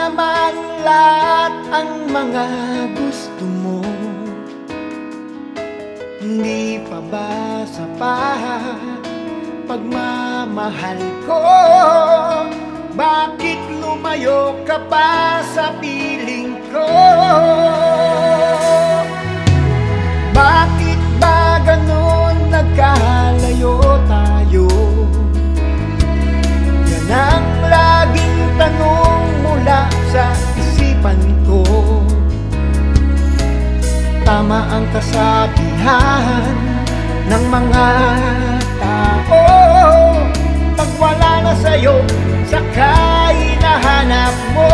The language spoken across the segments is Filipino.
naman lahat ang mga gusto mo Hindi pa ba sapat pagmamahal ko? Bakit lumayo ka pa sa piso? Tama ang kasabihan ng mga tao. Pag wala na sa'yo, saka hinahanap mo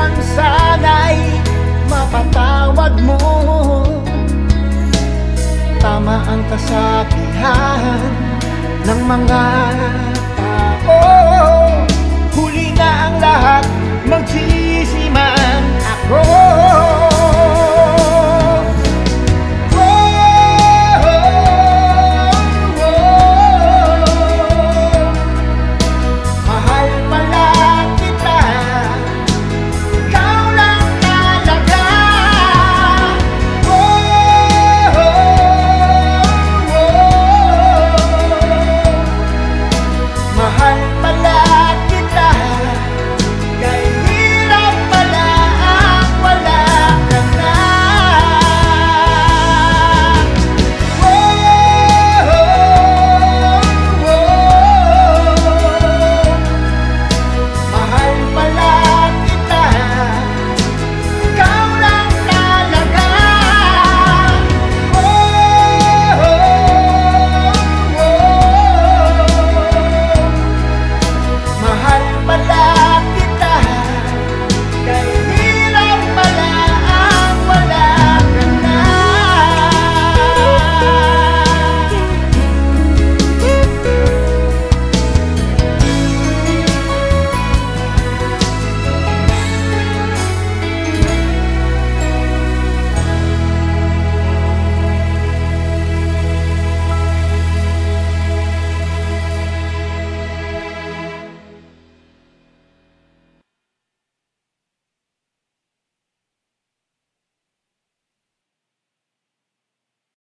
Man sana'y mapatawad mo. Tama ang kasabihan ng mga tao. Huli na ang lahat, magsisimula